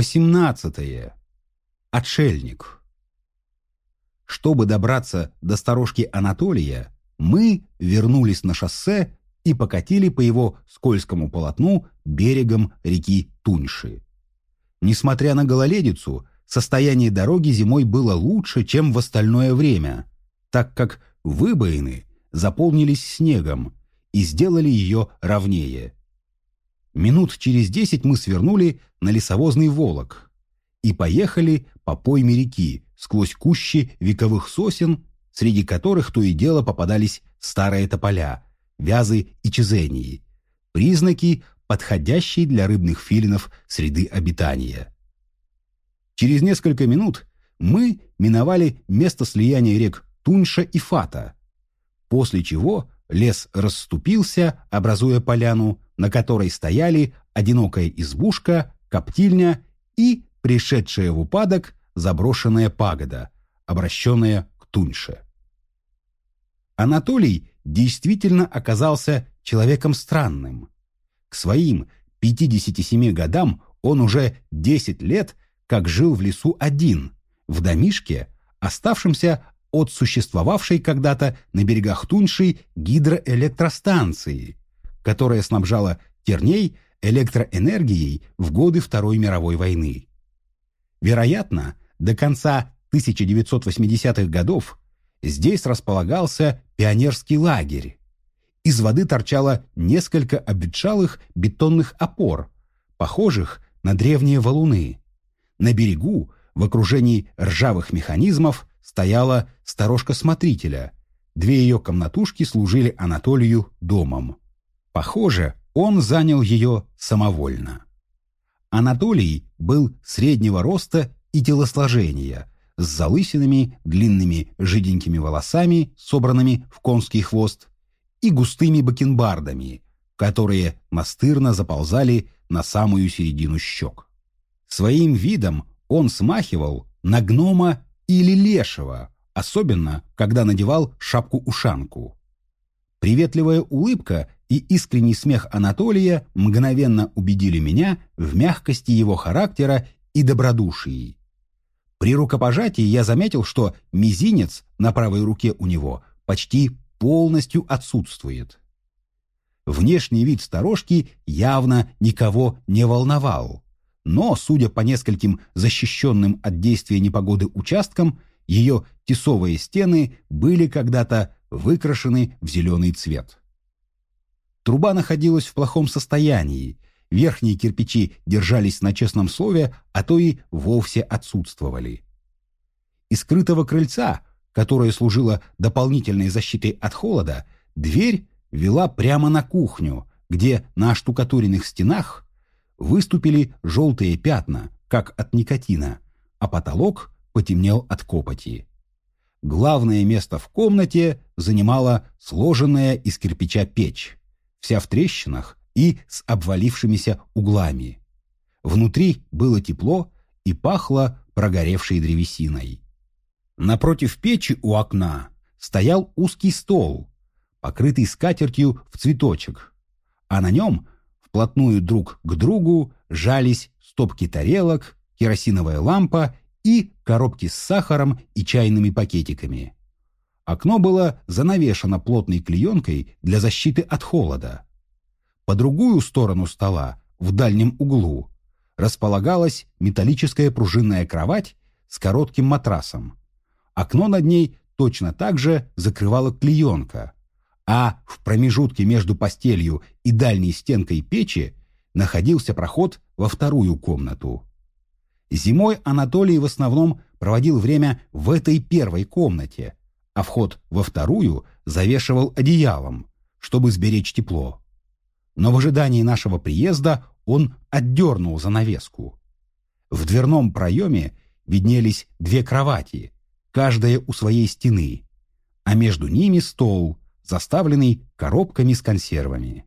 Восемнадцатое. Отшельник. Чтобы добраться до сторожки Анатолия, мы вернулись на шоссе и покатили по его скользкому полотну берегом реки Туньши. Несмотря на гололедицу, состояние дороги зимой было лучше, чем в остальное время, так как выбоины заполнились снегом и сделали ее ровнее. Минут через десять мы свернули на лесовозный волок и поехали по пойме реки сквозь кущи вековых сосен, среди которых то и дело попадались старые тополя, вязы и чезении, признаки, подходящие для рыбных филинов среды обитания. Через несколько минут мы миновали место слияния рек Туньша и Фата, после чего лес расступился, образуя поляну, на которой стояли одинокая избушка, коптильня и пришедшая в упадок заброшенная пагода, обращенная к Туньше. Анатолий действительно оказался человеком странным. К своим 57 годам он уже 10 лет как жил в лесу один, в домишке, оставшемся от существовавшей когда-то на берегах Туньши гидроэлектростанции, которая снабжала Терней электроэнергией в годы Второй мировой войны. Вероятно, до конца 1980-х годов здесь располагался пионерский лагерь. Из воды торчало несколько обветшалых бетонных опор, похожих на древние валуны. На берегу, в окружении ржавых механизмов, стояла сторожка смотрителя. Две ее комнатушки служили Анатолию домом. Похоже, он занял ее самовольно. Анатолий был среднего роста и телосложения, с залысинами, длинными жиденькими волосами, собранными в конский хвост, и густыми бакенбардами, которые настырно заползали на самую середину щек. Своим видом он смахивал на гнома или лешего, особенно когда надевал шапку-ушанку. Приветливая улыбка и искренний смех Анатолия мгновенно убедили меня в мягкости его характера и добродушии. При рукопожатии я заметил, что мизинец на правой руке у него почти полностью отсутствует. Внешний вид сторожки явно никого не волновал, но, судя по нескольким защищенным от действия непогоды участкам, ее тесовые стены были когда-то выкрашены в зеленый цвет. Труба находилась в плохом состоянии, верхние кирпичи держались на честном слове, а то и вовсе отсутствовали. Из скрытого крыльца, которое служило дополнительной защитой от холода, дверь вела прямо на кухню, где на штукатуренных стенах выступили желтые пятна, как от никотина, а потолок потемнел от копоти. Главное место в комнате занимала сложенная из кирпича печь, вся в трещинах и с обвалившимися углами. Внутри было тепло и пахло прогоревшей древесиной. Напротив печи у окна стоял узкий стол, покрытый скатертью в цветочек, а на нем вплотную друг к другу жались стопки тарелок, керосиновая лампа и коробки с сахаром и чайными пакетиками. Окно было занавешено плотной клеенкой для защиты от холода. По другую сторону стола, в дальнем углу, располагалась металлическая пружинная кровать с коротким матрасом. Окно над ней точно так же закрывала клеенка, а в промежутке между постелью и дальней стенкой печи находился проход во вторую комнату. Зимой Анатолий в основном проводил время в этой первой комнате, а вход во вторую завешивал одеялом, чтобы сберечь тепло. Но в ожидании нашего приезда он отдернул занавеску. В дверном проеме виднелись две кровати, каждая у своей стены, а между ними стол, заставленный коробками с консервами.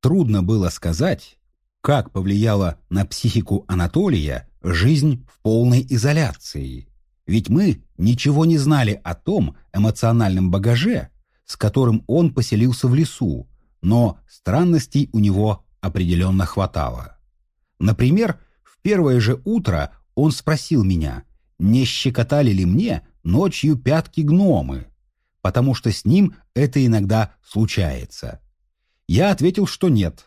Трудно было сказать, как повлияла на психику Анатолия жизнь в полной изоляции. Ведь мы ничего не знали о том эмоциональном багаже, с которым он поселился в лесу, но странностей у него определенно хватало. Например, В первое же утро он спросил меня, не щекотали ли мне ночью пятки гномы, потому что с ним это иногда случается. Я ответил, что нет.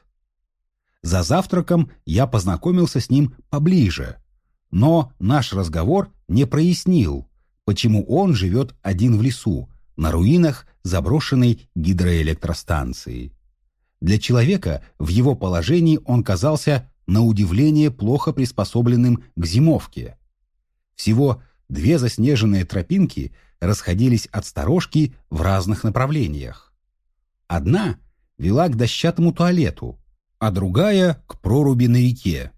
За завтраком я познакомился с ним поближе, но наш разговор не прояснил, почему он живет один в лесу, на руинах заброшенной гидроэлектростанции. Для человека в его положении он казался на удивление плохо приспособленным к зимовке. Всего две заснеженные тропинки расходились от сторожки в разных направлениях. Одна вела к дощатому туалету, а другая — к проруби на реке,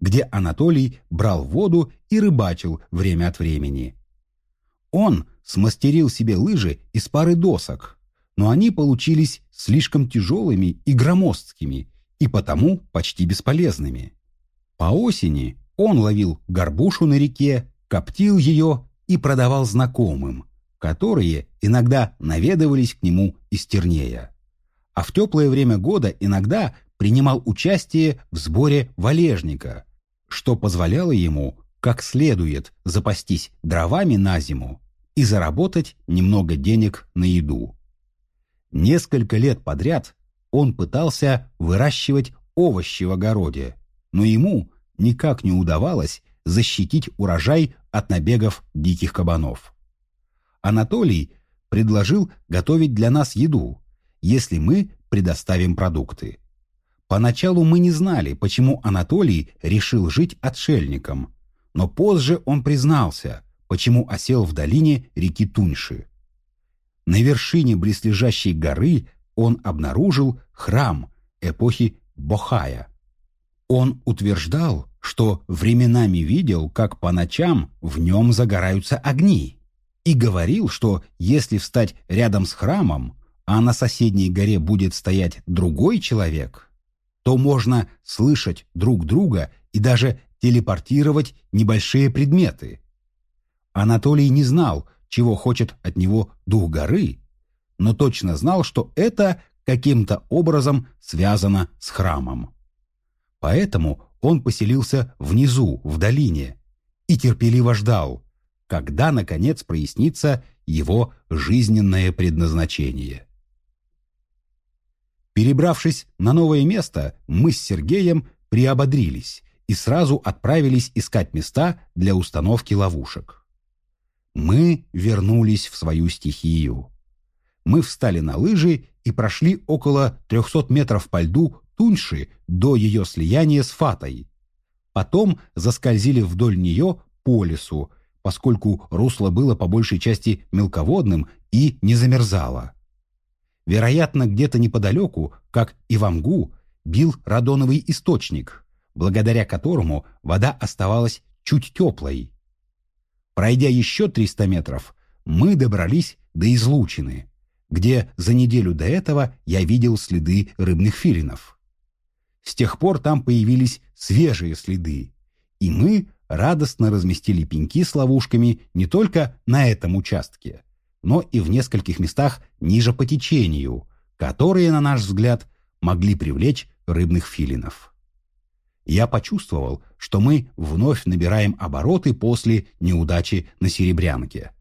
где Анатолий брал воду и рыбачил время от времени. Он смастерил себе лыжи из пары досок, но они получились слишком тяжелыми и громоздкими, и потому почти бесполезными. По осени он ловил горбушу на реке, коптил ее и продавал знакомым, которые иногда наведывались к нему из Тернея. А в теплое время года иногда принимал участие в сборе валежника, что позволяло ему как следует запастись дровами на зиму и заработать немного денег на еду. Несколько лет подряд он пытался выращивать овощи в огороде, но ему никак не удавалось защитить урожай от набегов диких кабанов. Анатолий предложил готовить для нас еду, если мы предоставим продукты. Поначалу мы не знали, почему Анатолий решил жить отшельником, но позже он признался, почему осел в долине реки Туньши. На вершине близлежащей горы он обнаружил храм эпохи Бохая. Он утверждал, что временами видел, как по ночам в нем загораются огни, и говорил, что если встать рядом с храмом, а на соседней горе будет стоять другой человек, то можно слышать друг друга и даже телепортировать небольшие предметы. Анатолий не знал, чего хочет от него дух горы, но точно знал, что это каким-то образом связано с храмом. Поэтому он поселился внизу, в долине, и терпеливо ждал, когда, наконец, прояснится его жизненное предназначение. Перебравшись на новое место, мы с Сергеем приободрились и сразу отправились искать места для установки ловушек. Мы вернулись в свою стихию. Мы встали на лыжи и прошли около 300 метров по льду Туньши до ее слияния с Фатой. Потом заскользили вдоль нее по лесу, поскольку русло было по большей части мелководным и не замерзало. Вероятно, где-то неподалеку, как и в Амгу, бил радоновый источник, благодаря которому вода оставалась чуть теплой. Пройдя еще 300 метров, мы добрались до излучины, где за неделю до этого я видел следы рыбных филинов. С тех пор там появились свежие следы, и мы радостно разместили пеньки с ловушками не только на этом участке, но и в нескольких местах ниже по течению, которые, на наш взгляд, могли привлечь рыбных филинов. Я почувствовал, что мы вновь набираем обороты после неудачи на Серебрянке.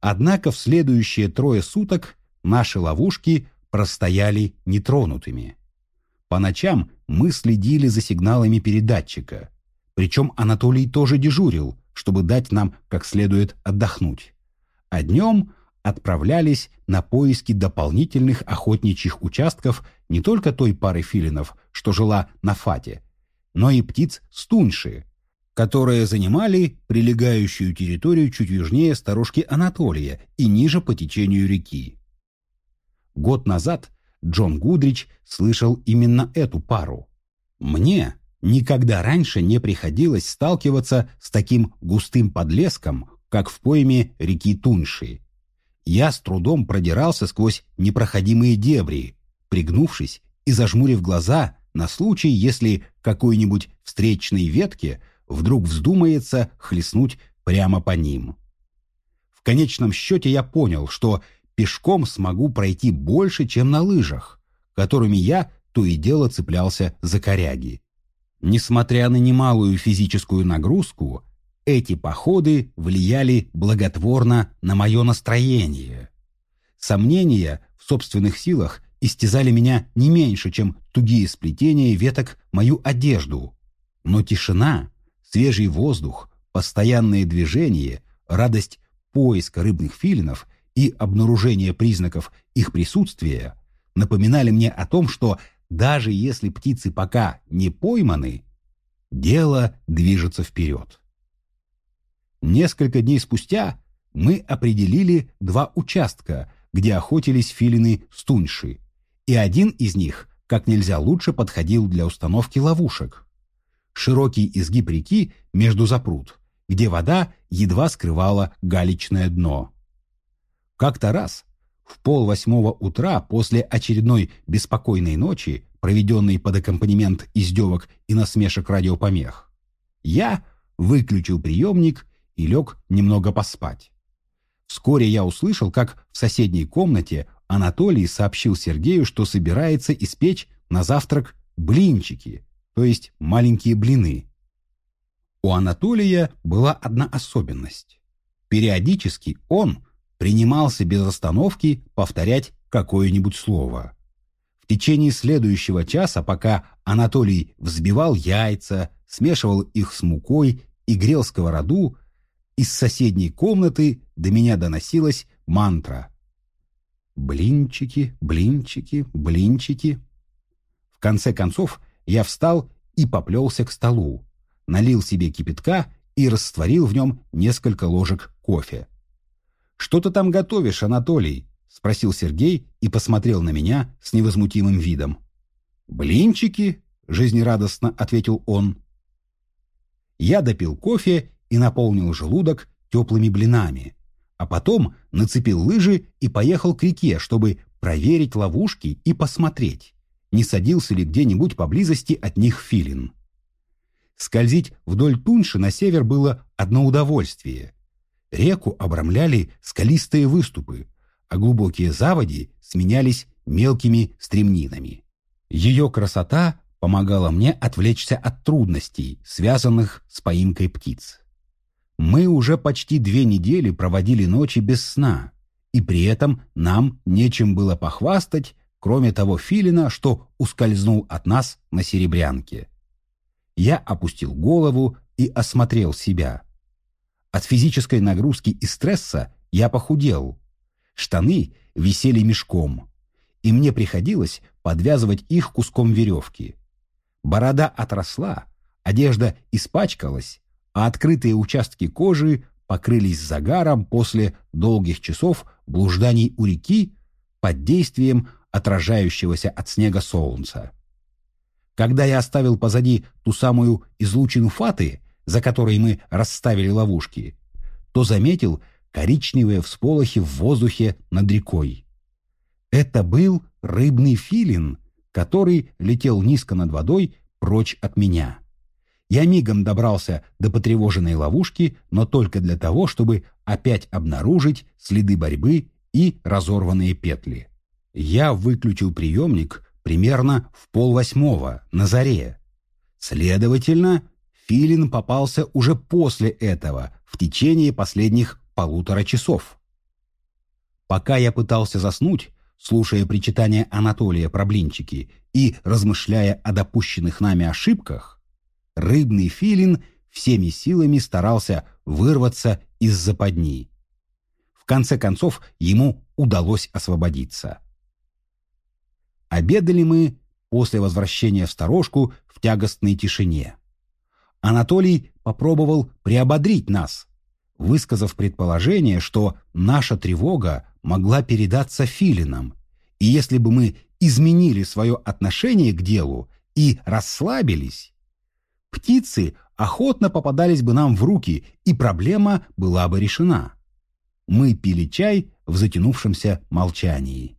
Однако в следующие трое суток наши ловушки простояли нетронутыми. По ночам мы следили за сигналами передатчика. Причем Анатолий тоже дежурил, чтобы дать нам как следует отдохнуть. А днем отправлялись на поиски дополнительных охотничьих участков не только той пары филинов, что жила на Фате, но и птиц стуньши, которые занимали прилегающую территорию чуть южнее сторожки Анатолия и ниже по течению реки. Год назад Джон Гудрич слышал именно эту пару. Мне никогда раньше не приходилось сталкиваться с таким густым подлеском, как в пойме реки Тунши. Я с трудом продирался сквозь непроходимые дебри, пригнувшись и зажмурив глаза на случай, если какой-нибудь встречной ветке вдруг вздумается хлестнуть прямо по ним. В конечном счете я понял, что пешком смогу пройти больше, чем на лыжах, которыми я то и дело цеплялся за коряги. Несмотря на немалую физическую нагрузку, эти походы влияли благотворно на мое настроение. Сомнения в собственных силах истязали меня не меньше, чем тугие сплетения веток мою одежду. Но тишина, свежий воздух, постоянное движение, радость поиска рыбных филинов и обнаружение признаков их присутствия напоминали мне о том, что даже если птицы пока не пойманы, дело движется вперед. Несколько дней спустя мы определили два участка, где охотились филины стуньши, и один из них как нельзя лучше подходил для установки ловушек. Широкий изгиб реки между запрут, где вода едва скрывала галечное дно. Как-то раз в пол восьмого утра после очередной беспокойной ночи, проведенной под аккомпанемент издевок и насмешек радиопомех, я выключил приемник и лег немного поспать. Вскоре я услышал, как в соседней комнате Анатолий сообщил Сергею, что собирается испечь на завтрак блинчики, то есть маленькие блины. У Анатолия была одна особенность. Периодически он принимался без остановки повторять какое-нибудь слово. В течение следующего часа, пока Анатолий взбивал яйца, смешивал их с мукой и грел сковороду, из соседней комнаты до меня доносилась мантра. Блинчики, блинчики, блинчики. В конце концов я встал и поплелся к столу, налил себе кипятка и растворил в нем несколько ложек кофе. «Что ты там готовишь, Анатолий?» — спросил Сергей и посмотрел на меня с невозмутимым видом. «Блинчики?» — жизнерадостно ответил он. Я допил кофе и наполнил желудок теплыми блинами, а потом нацепил лыжи и поехал к реке, чтобы проверить ловушки и посмотреть, не садился ли где-нибудь поблизости от них филин. Скользить вдоль Тунши на север было одно удовольствие. Реку обрамляли скалистые выступы, а глубокие заводи сменялись мелкими стремнинами. Ее красота помогала мне отвлечься от трудностей, связанных с поимкой птиц. Мы уже почти две недели проводили ночи без сна, и при этом нам нечем было похвастать, кроме того филина, что ускользнул от нас на серебрянке. Я опустил голову и осмотрел себя. От физической нагрузки и стресса я похудел. Штаны висели мешком, и мне приходилось подвязывать их куском веревки. Борода отросла, одежда испачкалась, а открытые участки кожи покрылись загаром после долгих часов блужданий у реки под действием отражающегося от снега солнца. Когда я оставил позади ту самую излучину фаты, за которой мы расставили ловушки, то заметил коричневые всполохи в воздухе над рекой. Это был рыбный филин, который летел низко над водой прочь от меня. Я мигом добрался до потревоженной ловушки, но только для того, чтобы опять обнаружить следы борьбы и разорванные петли. Я выключил приемник примерно в полвосьмого, на заре. Следовательно, Филин попался уже после этого, в течение последних полутора часов. Пока я пытался заснуть, слушая причитания Анатолия про блинчики и размышляя о допущенных нами ошибках, рыбный филин всеми силами старался вырваться из западни. В конце концов, ему удалось освободиться. Обедали мы после возвращения в сторожку в тягостной тишине. Анатолий попробовал приободрить нас, высказав предположение, что наша тревога могла передаться филинам, и если бы мы изменили свое отношение к делу и расслабились, птицы охотно попадались бы нам в руки, и проблема была бы решена. Мы пили чай в затянувшемся молчании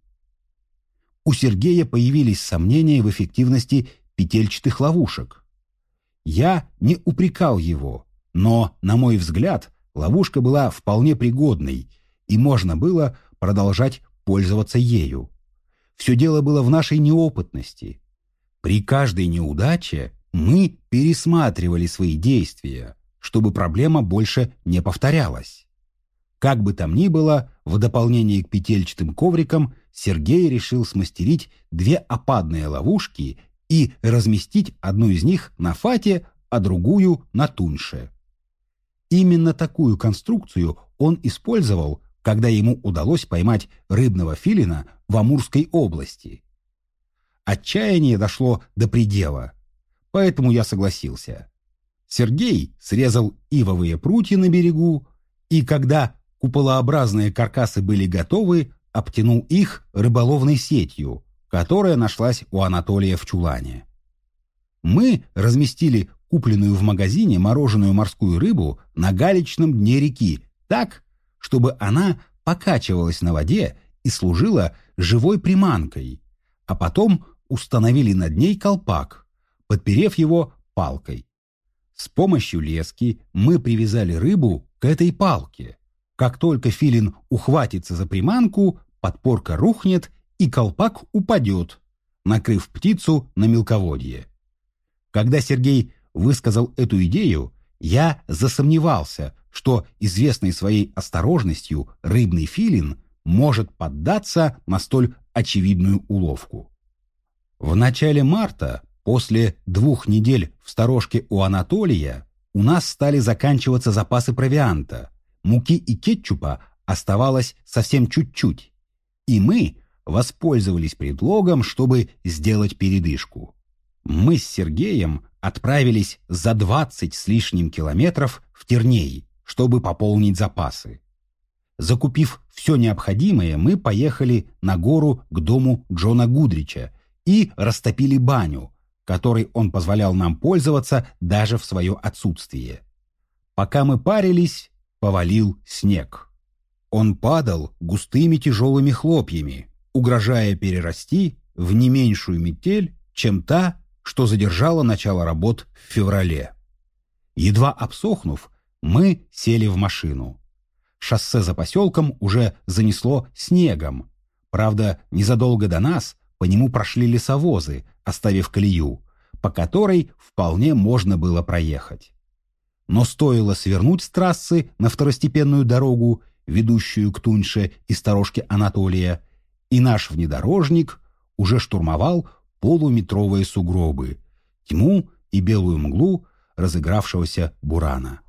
у Сергея появились сомнения в эффективности петельчатых ловушек. Я не упрекал его, но, на мой взгляд, ловушка была вполне пригодной, и можно было продолжать пользоваться ею. Все дело было в нашей неопытности. При каждой неудаче мы пересматривали свои действия, чтобы проблема больше не повторялась. Как бы там ни было, в дополнение к петельчатым коврикам Сергей решил смастерить две опадные ловушки и разместить одну из них на фате, а другую на тунше. Именно такую конструкцию он использовал, когда ему удалось поймать рыбного филина в Амурской области. Отчаяние дошло до предела, поэтому я согласился. Сергей срезал ивовые прутья на берегу, и когда куполообразные каркасы были готовы, обтянул их рыболовной сетью, которая нашлась у Анатолия в чулане. Мы разместили купленную в магазине мороженую морскую рыбу на галечном дне реки так, чтобы она покачивалась на воде и служила живой приманкой, а потом установили над ней колпак, подперев его палкой. С помощью лески мы привязали рыбу к этой палке. Как только филин ухватится за приманку, подпорка рухнет и колпак упадет, накрыв птицу на мелководье. Когда Сергей высказал эту идею, я засомневался, что известный своей осторожностью рыбный филин может поддаться на столь очевидную уловку. В начале марта, после двух недель в сторожке у Анатолия, у нас стали заканчиваться запасы провианта, муки и кетчупа оставалось совсем чуть-чуть, и мы воспользовались предлогом, чтобы сделать передышку. Мы с Сергеем отправились за двадцать с лишним километров в Терней, чтобы пополнить запасы. Закупив все необходимое, мы поехали на гору к дому Джона Гудрича и растопили баню, которой он позволял нам пользоваться даже в свое отсутствие. Пока мы парились, повалил снег. Он падал густыми тяжелыми хлопьями, угрожая перерасти в не меньшую метель, чем та, что задержала начало работ в феврале. Едва обсохнув, мы сели в машину. Шоссе за поселком уже занесло снегом. Правда, незадолго до нас по нему прошли лесовозы, оставив колею, по которой вполне можно было проехать. Но стоило свернуть с трассы на второстепенную дорогу, ведущую к Туньше и сторожке Анатолия, и наш внедорожник уже штурмовал полуметровые сугробы, тьму и белую мглу разыгравшегося бурана.